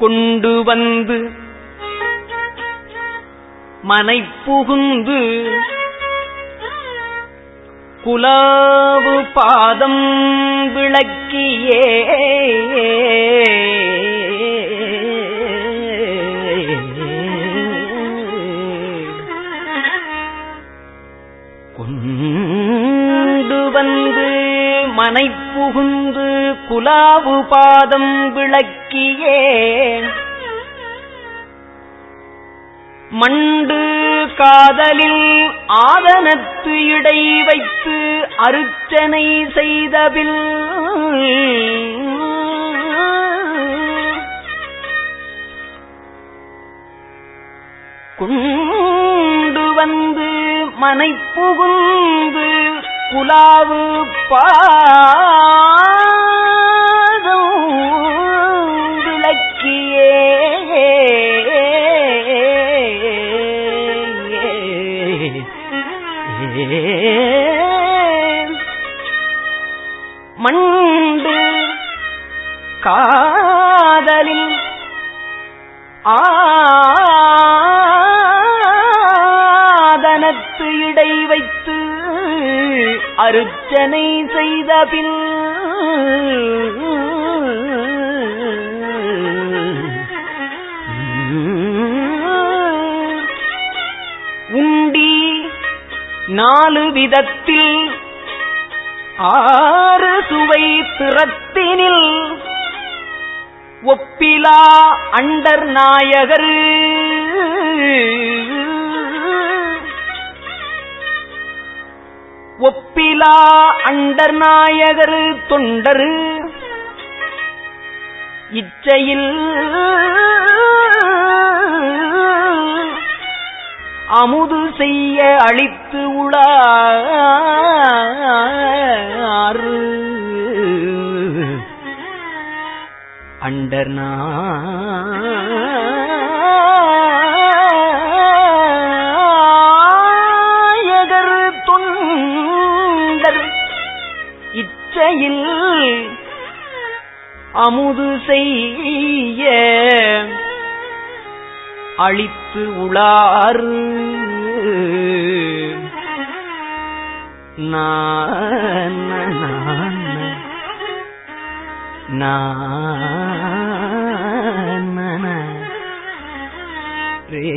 கொண்டு வந்து மனை புகுந்து குலாவு பாதம் விளக்கியே. கொண்டு மனை புகுந்து குலாவு பாதம் விளக்கியே. மண்டு காதலில் ஆதனத்து இடை வைத்து அருச்சனை செய்தபில் கொண்டு வந்து மனை புகுந்து குலாவு பாதம் விளக்கியே மண்டு காதலில் ஆதனத்து இடை வைத்து அருச்சனை செய்தபின் உண்டி நாலு விதத்தில் ஆறு சுவை திறத்தினில் ஒப்பிலா அண்டர் நாயகர். ஒப்பி எல்லா அண்டர் நாயகர் தொண்டர். இச்சையில் அமுது செய்ய அழித்து உளாறு அண்டர் உச்சையில் அமுது செய்ய அழித்து உளாறு நான் ரே